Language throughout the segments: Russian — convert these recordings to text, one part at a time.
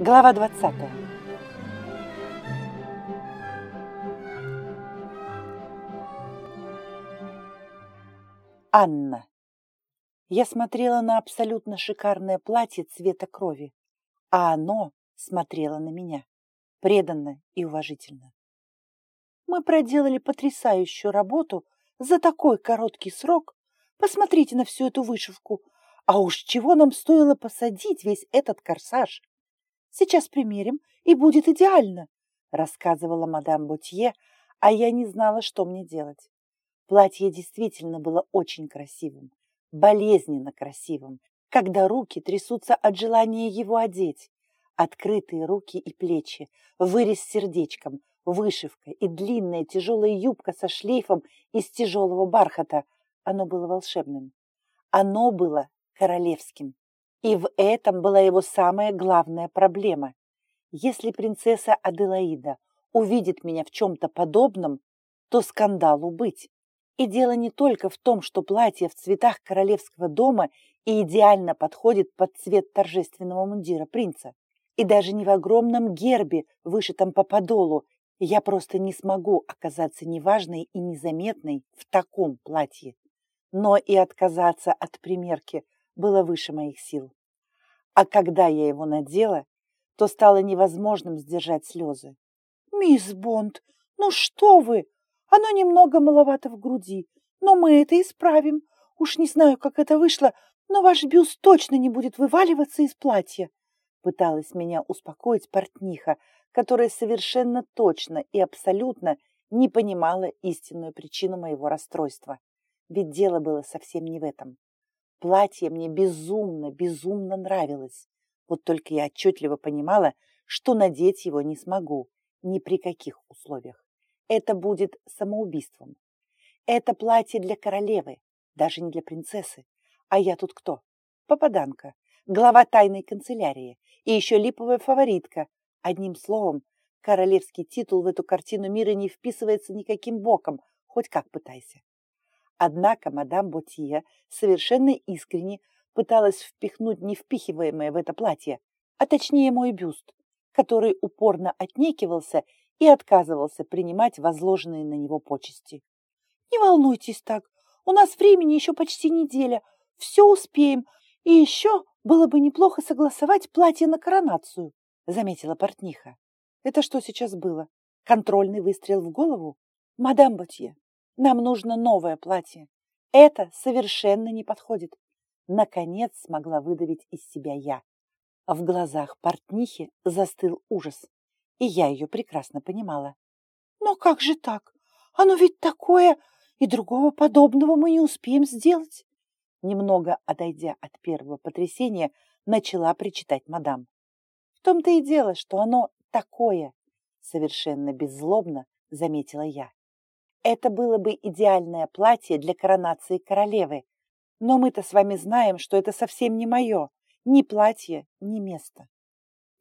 Глава 20. Анна. Я смотрела на абсолютно шикарное платье цвета крови, а оно смотрело на меня, преданно и уважительно. Мы проделали потрясающую работу за такой короткий срок. Посмотрите на всю эту вышивку. А уж чего нам стоило посадить весь этот корсаж? Сейчас примерим, и будет идеально, рассказывала мадам Ботье, а я не знала, что мне делать. Платье действительно было очень красивым, болезненно красивым, когда руки трясутся от желания его одеть. Открытые руки и плечи, вырез с сердечком, вышивка и длинная тяжелая юбка со шлейфом из тяжелого бархата. Оно было волшебным. Оно было королевским. И в этом была его самая главная проблема. Если принцесса Аделаида увидит меня в чем-то подобном, то скандалу быть. И дело не только в том, что платье в цветах королевского дома и идеально подходит под цвет торжественного мундира принца. И даже не в огромном гербе, вышитом по подолу, я просто не смогу оказаться неважной и незаметной в таком платье. Но и отказаться от примерки было выше моих сил. А когда я его надела, то стало невозможным сдержать слезы. «Мисс Бонд, ну что вы! Оно немного маловато в груди, но мы это исправим. Уж не знаю, как это вышло, но ваш бюст точно не будет вываливаться из платья!» Пыталась меня успокоить портниха, которая совершенно точно и абсолютно не понимала истинную причину моего расстройства. Ведь дело было совсем не в этом. Платье мне безумно, безумно нравилось. Вот только я отчетливо понимала, что надеть его не смогу ни при каких условиях. Это будет самоубийством. Это платье для королевы, даже не для принцессы. А я тут кто? Попаданка, глава тайной канцелярии и еще липовая фаворитка, Одним словом, королевский титул в эту картину мира не вписывается никаким боком, хоть как пытайся. Однако мадам Ботье совершенно искренне пыталась впихнуть невпихиваемое в это платье, а точнее мой бюст, который упорно отнекивался и отказывался принимать возложенные на него почести. «Не волнуйтесь так, у нас времени еще почти неделя, все успеем, и еще было бы неплохо согласовать платье на коронацию», заметила портниха. Это что сейчас было? Контрольный выстрел в голову? Мадам Ботье, нам нужно новое платье. Это совершенно не подходит. Наконец смогла выдавить из себя я. В глазах портнихи застыл ужас, и я ее прекрасно понимала. Но как же так? Оно ведь такое, и другого подобного мы не успеем сделать. Немного отойдя от первого потрясения, начала причитать мадам том-то и дело, что оно такое, совершенно беззлобно заметила я. Это было бы идеальное платье для коронации королевы, но мы-то с вами знаем, что это совсем не мое, ни платье, ни место.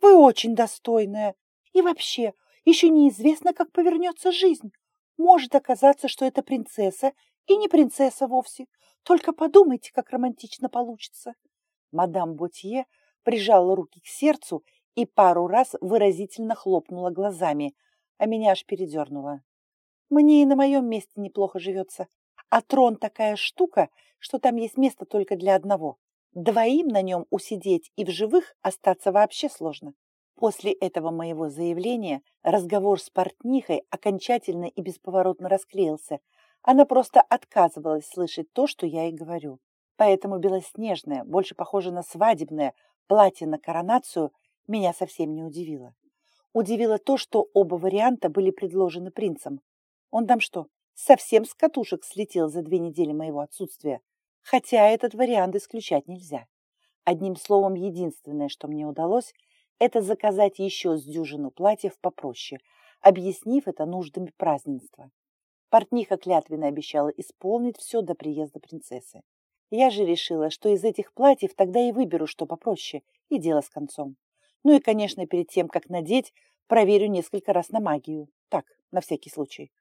Вы очень достойная. И вообще, еще неизвестно, как повернется жизнь. Может оказаться, что это принцесса и не принцесса вовсе. Только подумайте, как романтично получится. Мадам Ботье прижала руки к сердцу и пару раз выразительно хлопнула глазами, а меня аж передернуло. Мне и на моем месте неплохо живется, а трон такая штука, что там есть место только для одного. Двоим на нем усидеть и в живых остаться вообще сложно. После этого моего заявления разговор с портнихой окончательно и бесповоротно расклеился. Она просто отказывалась слышать то, что я ей говорю. Поэтому белоснежное, больше похоже на свадебное, платье на коронацию меня совсем не удивило. Удивило то, что оба варианта были предложены принцем. Он там что, совсем с катушек слетел за две недели моего отсутствия? Хотя этот вариант исключать нельзя. Одним словом, единственное, что мне удалось, это заказать еще с дюжину платьев попроще, объяснив это нуждами празднества. Портниха клятвенно обещала исполнить все до приезда принцессы. Я же решила, что из этих платьев тогда и выберу что попроще, и дело с концом. Ну и, конечно, перед тем, как надеть, проверю несколько раз на магию. Так, на всякий случай.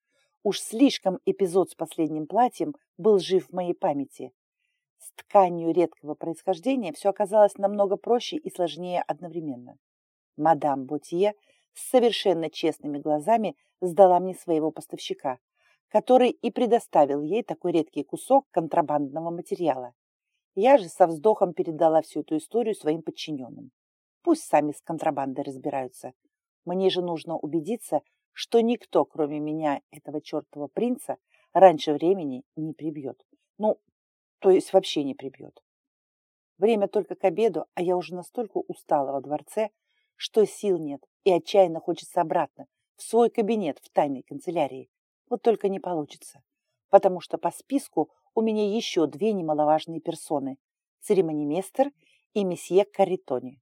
Уж слишком эпизод с последним платьем был жив в моей памяти. С тканью редкого происхождения все оказалось намного проще и сложнее одновременно. Мадам Ботье с совершенно честными глазами сдала мне своего поставщика, который и предоставил ей такой редкий кусок контрабандного материала. Я же со вздохом передала всю эту историю своим подчиненным. Пусть сами с контрабандой разбираются. Мне же нужно убедиться, что никто, кроме меня, этого чертова принца, раньше времени не прибьет. Ну, то есть вообще не прибьет. Время только к обеду, а я уже настолько устала во дворце, что сил нет и отчаянно хочется обратно, в свой кабинет в тайной канцелярии. Вот только не получится, потому что по списку у меня еще две немаловажные персоны – церемонимейстер и месье Каритони.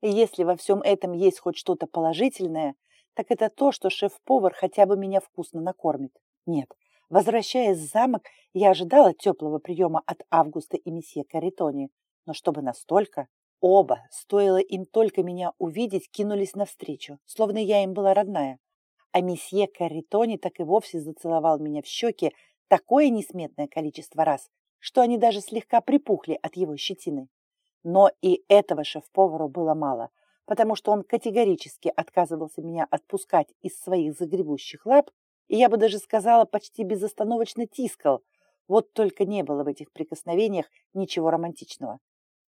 Если во всем этом есть хоть что-то положительное, так это то, что шеф-повар хотя бы меня вкусно накормит. Нет, возвращаясь в замок, я ожидала теплого приема от Августа и месье Каритони, но чтобы настолько... Оба, стоило им только меня увидеть, кинулись навстречу, словно я им была родная. А месье Каритони так и вовсе зацеловал меня в щеки такое несметное количество раз, что они даже слегка припухли от его щетины. Но и этого шеф-повару было мало, потому что он категорически отказывался меня отпускать из своих загребущих лап, и я бы даже сказала, почти безостановочно тискал. Вот только не было в этих прикосновениях ничего романтичного.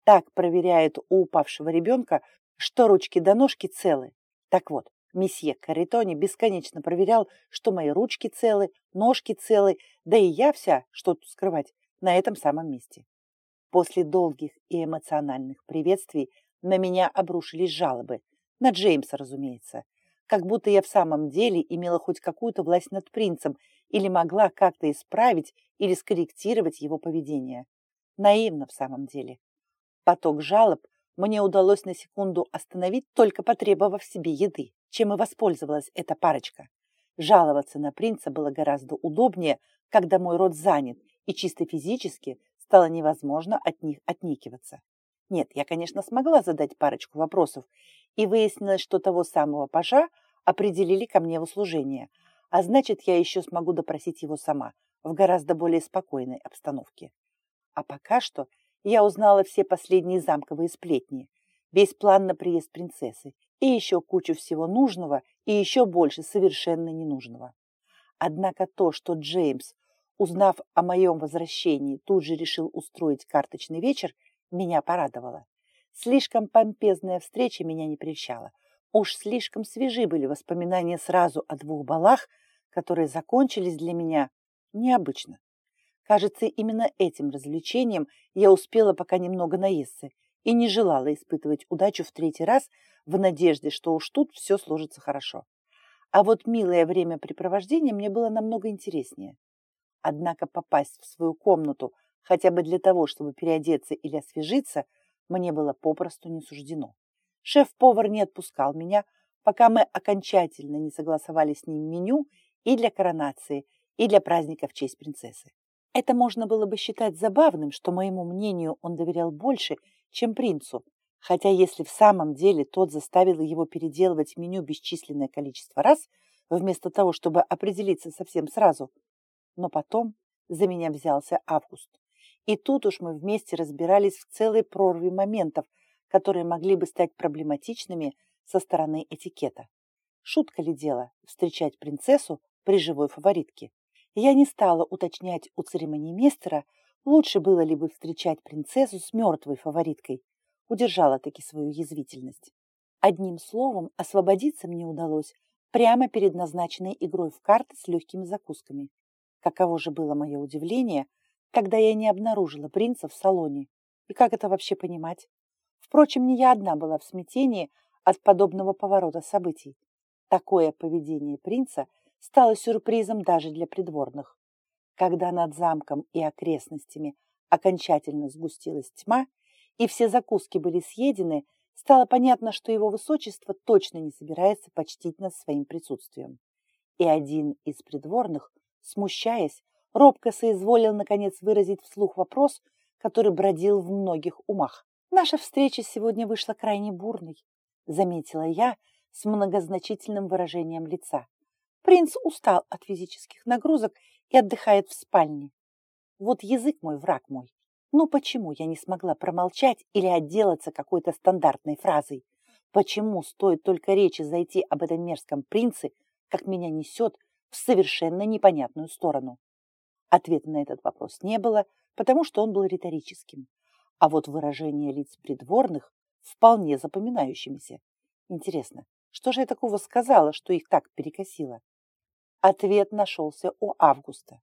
Так проверяет у упавшего ребенка, что ручки до ножки целы. Так вот, месье Каритони бесконечно проверял, что мои ручки целы, ножки целы, да и я вся, что тут скрывать, на этом самом месте. После долгих и эмоциональных приветствий на меня обрушились жалобы. На Джеймса, разумеется. Как будто я в самом деле имела хоть какую-то власть над принцем или могла как-то исправить или скорректировать его поведение. Наивно в самом деле. Поток жалоб мне удалось на секунду остановить, только потребовав себе еды, чем и воспользовалась эта парочка. Жаловаться на принца было гораздо удобнее, когда мой рот занят, и чисто физически стало невозможно от них отникиваться. Нет, я, конечно, смогла задать парочку вопросов, и выяснилось, что того самого пажа определили ко мне в услужение, а значит, я еще смогу допросить его сама, в гораздо более спокойной обстановке. А пока что я узнала все последние замковые сплетни, весь план на приезд принцессы и еще кучу всего нужного и еще больше совершенно ненужного. Однако то, что Джеймс, узнав о моем возвращении, тут же решил устроить карточный вечер, меня порадовало. Слишком помпезная встреча меня не прельщала. Уж слишком свежи были воспоминания сразу о двух балах, которые закончились для меня необычно. Кажется, именно этим развлечением я успела пока немного наесться и не желала испытывать удачу в третий раз в надежде, что уж тут все сложится хорошо. А вот милое времяпрепровождение мне было намного интереснее. Однако попасть в свою комнату хотя бы для того, чтобы переодеться или освежиться, мне было попросту не суждено. Шеф-повар не отпускал меня, пока мы окончательно не согласовали с ним меню и для коронации, и для праздника в честь принцессы. Это можно было бы считать забавным, что моему мнению он доверял больше, чем принцу, хотя если в самом деле тот заставил его переделывать меню бесчисленное количество раз, вместо того, чтобы определиться совсем сразу. Но потом за меня взялся Август. И тут уж мы вместе разбирались в целой прорве моментов, которые могли бы стать проблематичными со стороны этикета. Шутка ли дело встречать принцессу при живой фаворитке? Я не стала уточнять у церемониймейстера, лучше было ли бы встречать принцессу с мертвой фавориткой. Удержала таки свою язвительность. Одним словом, освободиться мне удалось прямо перед назначенной игрой в карты с легкими закусками. Каково же было мое удивление, когда я не обнаружила принца в салоне. И как это вообще понимать? Впрочем, не я одна была в смятении от подобного поворота событий. Такое поведение принца – стало сюрпризом даже для придворных. Когда над замком и окрестностями окончательно сгустилась тьма, и все закуски были съедены, стало понятно, что его высочество точно не собирается почтить нас своим присутствием. И один из придворных, смущаясь, робко соизволил, наконец, выразить вслух вопрос, который бродил в многих умах. «Наша встреча сегодня вышла крайне бурной», — заметила я с многозначительным выражением лица. Принц устал от физических нагрузок и отдыхает в спальне. Вот язык мой, враг мой. Но почему я не смогла промолчать или отделаться какой-то стандартной фразой? Почему стоит только речи зайти об этом мерзком принце, как меня несет в совершенно непонятную сторону? Ответа на этот вопрос не было, потому что он был риторическим. А вот выражение лиц придворных вполне запоминающимися. Интересно, что же я такого сказала, что их так перекосило? Ответ нашелся у Августа.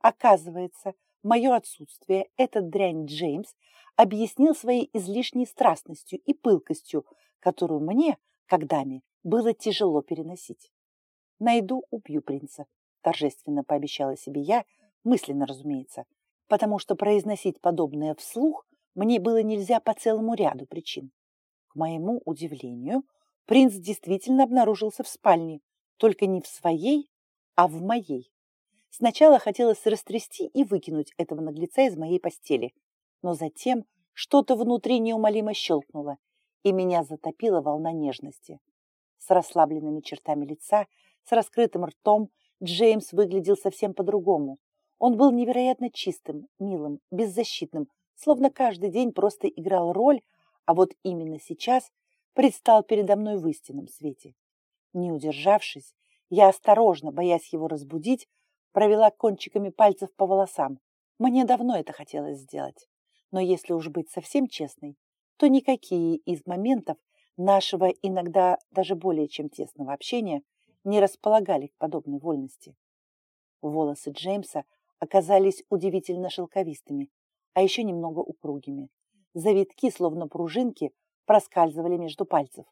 Оказывается, мое отсутствие этот дрянь Джеймс объяснил своей излишней страстностью и пылкостью, которую мне, как даме, было тяжело переносить. «Найду, убью принца», – торжественно пообещала себе я, мысленно, разумеется, потому что произносить подобное вслух мне было нельзя по целому ряду причин. К моему удивлению, принц действительно обнаружился в спальне, только не в своей, а в моей. Сначала хотелось растрясти и выкинуть этого наглеца из моей постели, но затем что-то внутри неумолимо щелкнуло, и меня затопила волна нежности. С расслабленными чертами лица, с раскрытым ртом, Джеймс выглядел совсем по-другому. Он был невероятно чистым, милым, беззащитным, словно каждый день просто играл роль, а вот именно сейчас предстал передо мной в истинном свете. Не удержавшись, я осторожно, боясь его разбудить, провела кончиками пальцев по волосам. Мне давно это хотелось сделать. Но если уж быть совсем честной, то никакие из моментов нашего иногда даже более чем тесного общения не располагали к подобной вольности. Волосы Джеймса оказались удивительно шелковистыми, а еще немного упругими. Завитки, словно пружинки, проскальзывали между пальцев.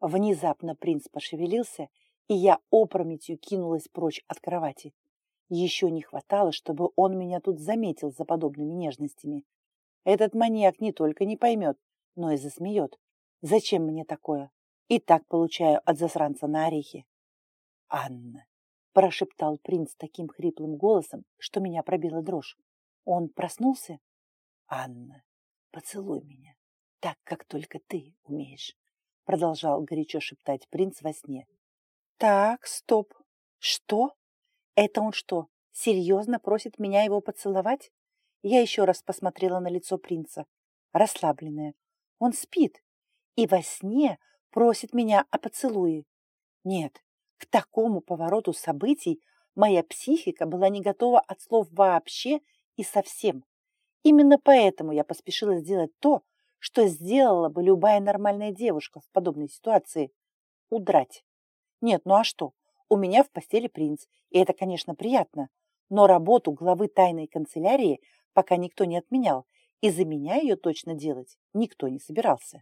Внезапно принц пошевелился, и я опрометью кинулась прочь от кровати. Еще не хватало, чтобы он меня тут заметил за подобными нежностями. Этот маньяк не только не поймет, но и засмеет. Зачем мне такое? И так получаю от засранца на орехи. Анна, прошептал принц таким хриплым голосом, что меня пробила дрожь. Он проснулся? Анна, поцелуй меня, так, как только ты умеешь, продолжал горячо шептать принц во сне. Так, стоп. Что? Это он что, серьезно просит меня его поцеловать? Я еще раз посмотрела на лицо принца, расслабленное, он спит и во сне просит меня о поцелуе. Нет, к такому повороту событий моя психика была не готова от слов вообще и совсем. Именно поэтому я поспешила сделать то, что сделала бы любая нормальная девушка в подобной ситуации – удрать. Нет, ну а что? У меня в постели принц, и это, конечно, приятно, но работу главы тайной канцелярии пока никто не отменял, и за меня ее точно делать никто не собирался.